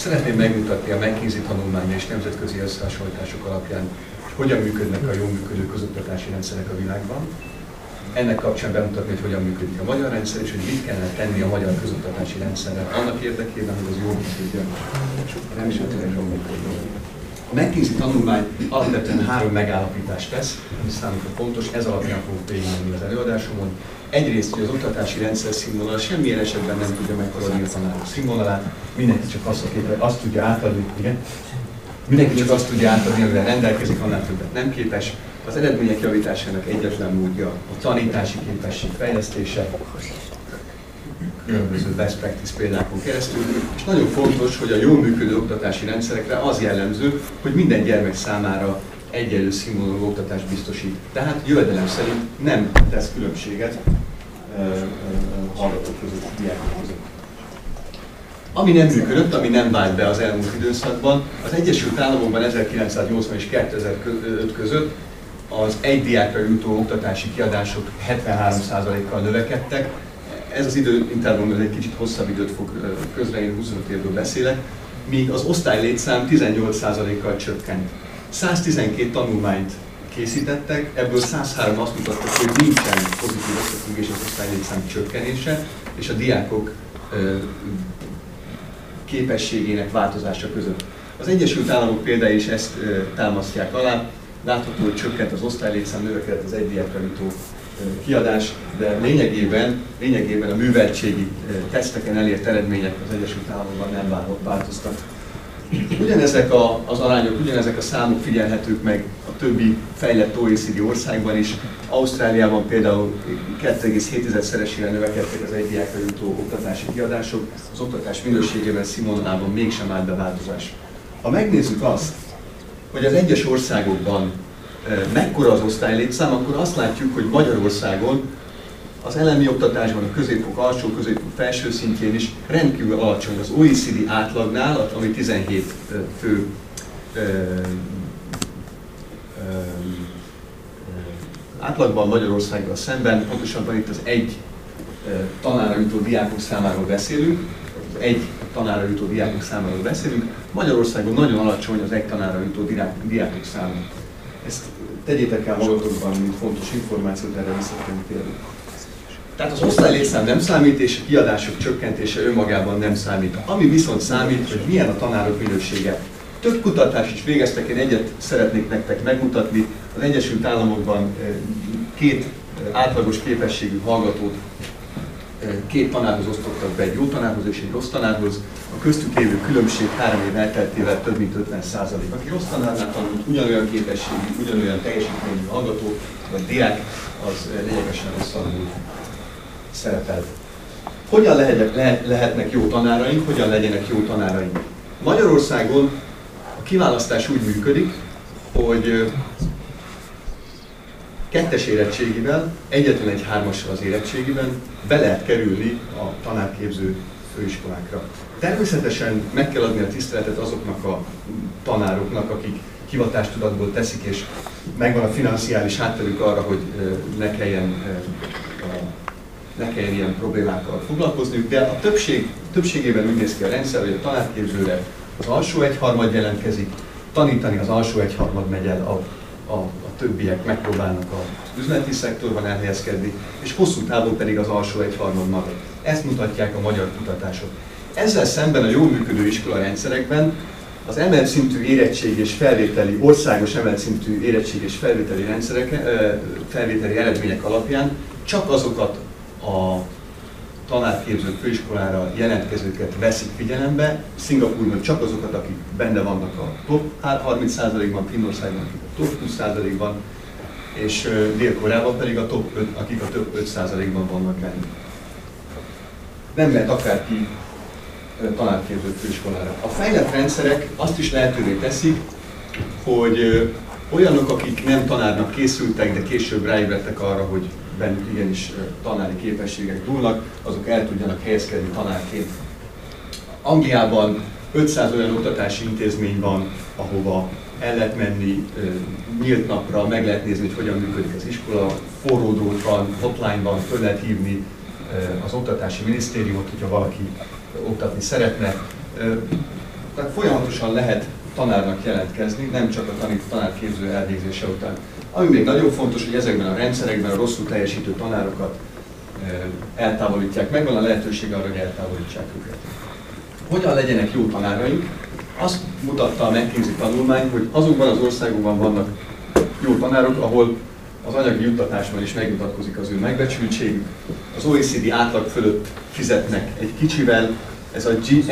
Szeretném megmutatni a McKinsey tanulmánya és nemzetközi összehasonlítások alapján, hogy hogyan működnek a jól működő közoktatási rendszerek a világban. Ennek kapcsán bemutatni, hogy hogyan működik a magyar rendszer, és hogy mit kellene tenni a magyar közoktatási rendszerrel annak érdekében, hogy az jól működjön. Nem is jól működjön. A McKinsey tanulmány alapvetően három megállapítást tesz, ami számukra fontos, ez alapján fogok végigmenni az előadásomon. Egyrészt, hogy az oktatási rendszer színvonala semmilyen esetben nem tudja meghaladni a tanárok színvonalát, mindenki csak azt, azt tudja átadni, igen, mindenki csak azt tudja átadni, amivel rendelkezik, annál többet nem képes. Az eredmények javításának egyetlen módja a tanítási képesség fejlesztése, különböző best practice példákon keresztül, és nagyon fontos, hogy a jól működő oktatási rendszerekre az jellemző, hogy minden gyermek számára egyenlő színvonalú oktatást biztosít. Tehát jövedelem szerint nem tesz különbséget hallgatók között, diákok között. Ami nem működött, ami nem vált be az elmúlt időszakban, az Egyesült Államokban 1980 és 2005 között az egy diákra jutó oktatási kiadások 73%-kal növekedtek, ez az időintervallum egy kicsit hosszabb időt fog közre, én 25 évről beszélek, míg az osztály létszám 18%-kal csökkent. 112 tanulmányt készítettek, ebből 103 azt mutatta, hogy nincsen pozitív összefüggés az osztály létszám csökkenése és a diákok képességének változása között. Az Egyesült Államok például is ezt támasztják alá, látható, hogy csökkent az osztálylétszám, növekedett az egy diákra jutó kiadás, de lényegében, lényegében a műveltségi teszteken elért eredmények az Egyesült Államokban nem változtak. Ugyanezek a, az arányok, ugyanezek a számok figyelhetők meg a többi fejlett OECD országban is. Ausztráliában például 2,7-szeresére növekedtek az egy jutó oktatási kiadások, az oktatás minőségében színvonalában mégsem állt be változás. Ha megnézzük azt, hogy az egyes országokban mekkora az osztálylétszám, akkor azt látjuk, hogy Magyarországon az elemi oktatásban a középfok alsó, középfok felső szintjén is rendkívül alacsony. Az OECD átlagnál, ami 17 fő átlagban Magyarországgal szemben, pontosabban itt az egy tanára jutó diákok számáról beszélünk, egy tanára jutó diákok számáról beszélünk, Magyarországon nagyon alacsony az egy tanára jutó diákok száma. Ezt tegyétek el magatokban, mint fontos információt, erre vissza térni. Tehát az osztálylétszám nem számít, és a kiadások csökkentése önmagában nem számít. Ami viszont számít, hogy milyen a tanárok minősége. Több kutatást is végeztek, én egyet szeretnék nektek megmutatni. Az Egyesült Államokban eh, két eh, átlagos képességű hallgatót két tanárhoz osztottak be, egy jó tanárhoz és egy rossz tanárhoz. A köztük lévő különbség három év elteltével több mint 50 százalék. Aki rossz tanárnál tanult, ugyanolyan képességű, ugyanolyan teljesítményű hallgató, vagy diák, az lényegesen rosszabbul szerepel. Hogyan lehetnek, le, lehetnek jó tanáraink, hogyan legyenek jó tanáraink? Magyarországon a kiválasztás úgy működik, hogy kettes érettségivel, egyetlen egy hármassal az érettségiben be lehet kerülni a tanárképző főiskolákra. Természetesen meg kell adni a tiszteletet azoknak a tanároknak, akik hivatástudatból teszik, és megvan a financiális hátterük arra, hogy ne kelljen, ne kelljen ilyen problémákkal foglalkozniuk, de a többség, többségében úgy néz ki a rendszer, hogy a tanárképzőre az alsó egyharmad jelentkezik, tanítani az alsó egyharmad megy el a, a, többiek megpróbálnak az üzleti szektorban elhelyezkedni, és hosszú távon pedig az alsó egyharmad marad. Ezt mutatják a magyar kutatások. Ezzel szemben a jól működő iskola rendszerekben az emelt szintű érettség és felvételi, országos emelt szintű érettség és felvételi rendszerek, felvételi eredmények alapján csak azokat a tanárképző főiskolára jelentkezőket veszik figyelembe, Szingapurban csak azokat, akik benne vannak a top 30%-ban, Finnországban akik a top 20%-ban, és Dél-Koreában pedig a top 5, akik a top 5%-ban vannak benne. Nem lehet akárki tanárképző főiskolára. A fejlett rendszerek azt is lehetővé teszik, hogy olyanok, akik nem tanárnak készültek, de később ráébredtek arra, hogy bennük igenis tanári képességek dúlnak, azok el tudjanak helyezkedni tanárként. Angliában 500 olyan oktatási intézmény van, ahova el lehet menni nyílt napra, meg lehet nézni, hogy hogyan működik az iskola, forró van, hotline van, föl lehet hívni az oktatási minisztériumot, hogyha valaki oktatni szeretne. Tehát folyamatosan lehet tanárnak jelentkezni, nem csak a tanárképző elvégzése után. Ami még nagyon fontos, hogy ezekben a rendszerekben a rosszul teljesítő tanárokat eltávolítják, megvan a lehetőség arra, hogy eltávolítsák őket. Hogyan legyenek jó tanáraink? Azt mutatta a McKinsey tanulmány, hogy azokban az országokban vannak jó tanárok, ahol az anyagi juttatásban is megmutatkozik az ő megbecsültségük. Az OECD átlag fölött fizetnek egy kicsivel, ez a G,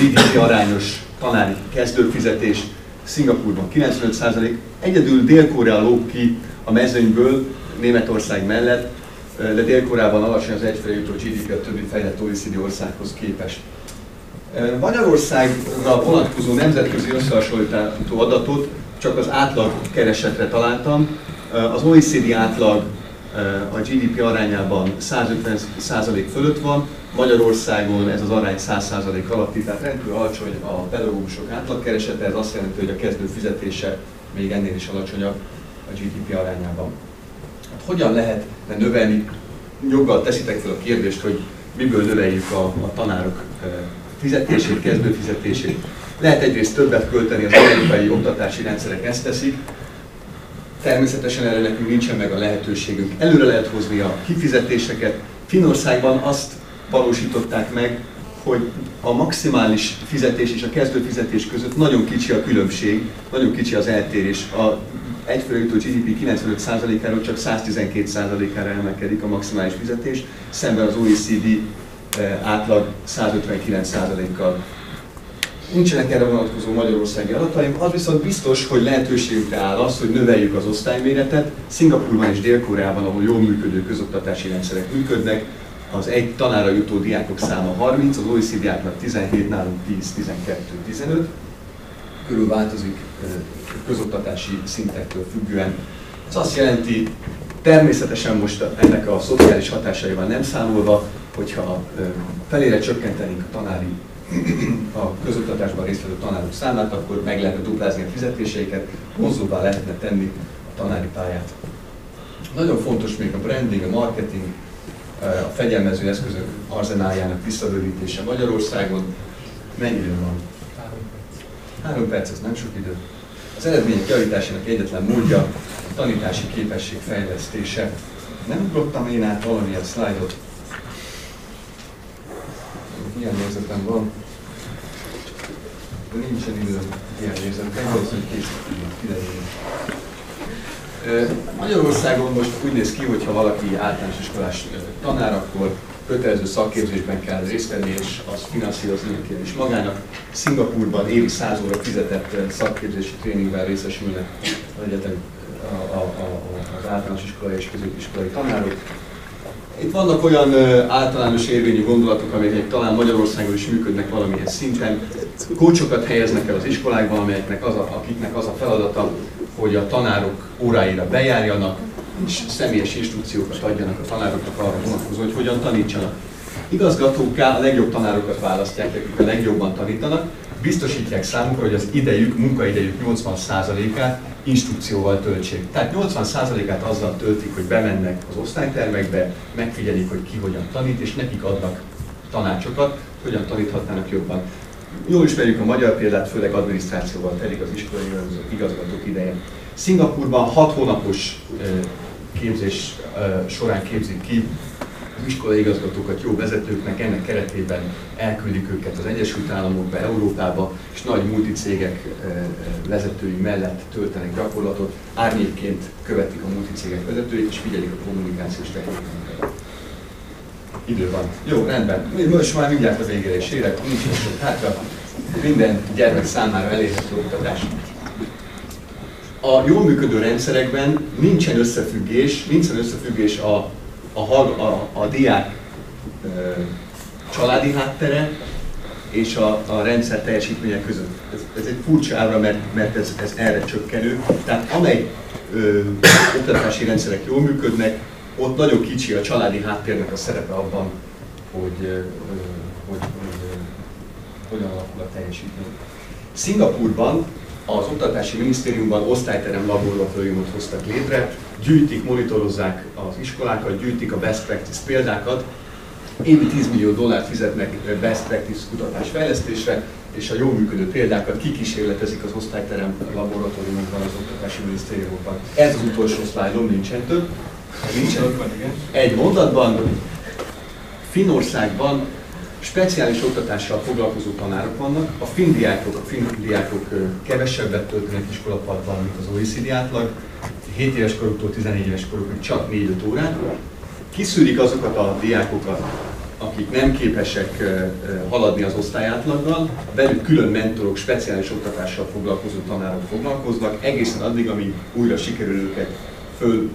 GDP arányos tanári kezdőfizetés Szingapurban 95%, egyedül Dél-Korea lóg ki a mezőnyből Németország mellett, de Dél-Koreában alacsony az egyfőre jutó GDP a többi fejlett OECD országhoz képest. Magyarországra vonatkozó nemzetközi összehasonlító adatot csak az átlag keresetre találtam. Az OECD átlag a GDP arányában 150% fölött van, Magyarországon ez az arány 100% alatti, tehát rendkívül alacsony a pedagógusok átlagkeresete, ez azt jelenti, hogy a kezdő fizetése még ennél is alacsonyabb a GDP arányában. Hát hogyan lehet növelni? Joggal teszitek fel a kérdést, hogy miből növeljük a, a tanárok fizetését, kezdő fizetését. Lehet egyrészt többet költeni, az amerikai oktatási rendszerek ezt teszik, Természetesen erre nekünk nincsen meg a lehetőségünk. Előre lehet hozni a kifizetéseket. Finországban azt valósították meg, hogy a maximális fizetés és a kezdő fizetés között nagyon kicsi a különbség, nagyon kicsi az eltérés. A egyfőre jutó GDP 95%-áról csak 112%-ára emelkedik a maximális fizetés, szemben az OECD eh, átlag 159%-kal. Nincsenek erre vonatkozó magyarországi adataim, az viszont biztos, hogy lehetőségünkre áll az, hogy növeljük az osztályméretet. Szingapurban és Dél-Koreában, ahol jól működő közoktatási rendszerek működnek, az egy tanára jutó diákok száma 30, az OECD átlag 17, nálunk 10, 12, 15. Körül változik közoktatási szintektől függően. Ez azt jelenti, természetesen most ennek a szociális hatásaival nem számolva, hogyha felére csökkentenénk a tanári a közoktatásban résztvevő tanárok számát, akkor meg lehetne duplázni a fizetéseiket, vonzóbbá lehetne tenni a tanári pályát. Nagyon fontos még a branding, a marketing, a fegyelmező eszközök arzenáljának visszarövidítése Magyarországon. Mennyi idő van? Három perc, ez nem sok idő. Az eredmények javításának egyetlen módja a tanítási képesség fejlesztése. Nem ugrottam én át valamilyen szlájdot. Milyen nézetem van? De nincsen időm ilyen nézetem, valószínűleg készítünk, kiderül. Magyarországon most úgy néz ki, hogy ha valaki általános iskolás tanár, akkor kötelező szakképzésben kell részt venni, és azt finanszírozni kell is magának. Szingapurban évi 100 óra fizetett szakképzési tréningben részesülnek az egyetem a, a, a, az általános iskolai és középiskolai tanárok. Itt vannak olyan általános érvényű gondolatok, amelyek talán Magyarországon is működnek valamilyen szinten. Kócsokat helyeznek el az iskolákban, amelyeknek az a, akiknek az a feladata, hogy a tanárok óráira bejárjanak, és személyes instrukciókat adjanak a tanároknak arra vonatkozóan, hogy hogyan tanítsanak. Igazgatókká a legjobb tanárokat választják, akik a legjobban tanítanak, biztosítják számukra, hogy az idejük, munkaidejük 80%-át instrukcióval töltsék. Tehát 80%-át azzal töltik, hogy bemennek az osztálytermekbe, megfigyelik, hogy ki hogyan tanít, és nekik adnak tanácsokat, hogyan taníthatnának jobban. Jól ismerjük a magyar példát, főleg adminisztrációval telik az iskolai igazgatók ideje. Szingapurban 6 hónapos képzés során képzik ki iskolai igazgatókat jó vezetőknek, ennek keretében elküldik őket az Egyesült Államokba, Európába, és nagy multicégek vezetői mellett töltenek gyakorlatot, árnyékként követik a multicégek vezetőit, és figyelik a kommunikációs technikákat. Idő van. Jó, rendben. Most már mindjárt a végére is érek, nincs sok hátra. Minden gyermek számára elérhető oktatás. A jól működő rendszerekben nincsen összefüggés, nincsen összefüggés a, a, a, a diák családi háttere és a, a rendszer teljesítménye között. Ez, ez egy furcsa ábra, mert, mert ez, ez erre csökkenő. Tehát amely ö, oktatási rendszerek jól működnek, ott nagyon kicsi a családi háttérnek a szerepe abban, hogy, hogy, hogy, hogy hogyan alakul a teljesítmény. Szingapurban az Oktatási Minisztériumban osztályterem laboratóriumot hoztak létre, gyűjtik, monitorozzák az iskolákat, gyűjtik a best practice példákat, évi 10 millió dollárt fizetnek best practice kutatás fejlesztésre, és a jól működő példákat kikísérletezik az osztályterem laboratóriumokban, az Oktatási Minisztériumokban. Ez az utolsó szlájdom, nincsen több. Nincsen, egy mondatban, Finnországban speciális oktatással foglalkozó tanárok vannak. A finn diákok, a finn diákok kevesebbet töltenek iskolapadban, mint az OECD átlag. 7 éves koruktól 14 éves korukig csak 4-5 órát. Kiszűrik azokat a diákokat, akik nem képesek haladni az osztályátlaggal, velük külön mentorok, speciális oktatással foglalkozó tanárok foglalkoznak, egészen addig, amíg újra sikerül őket föl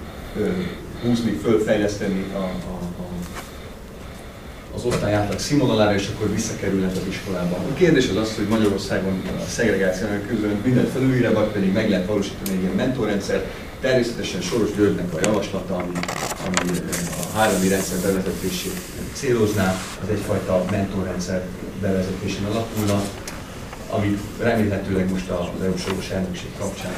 húzni, fölfejleszteni a, a, a, az osztály átlag színvonalára, és akkor visszakerülnek az iskolába. A kérdés az az, hogy Magyarországon a szegregációnak közül mindent felülire, vagy pedig meg lehet valósítani egy ilyen mentorrendszer. Természetesen Soros Györgynek a javaslata, ami, ami a háromi rendszer bevezetését célozná, az egyfajta mentorrendszer bevezetésén alapulna, amit remélhetőleg most az EU soros elnökség kapcsán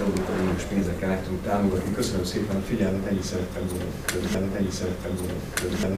Európai Uniós pénzekkel meg tudunk támogatni. Köszönöm szépen a figyelmet, ennyit szerettem volna. Ennyit szerettem volna.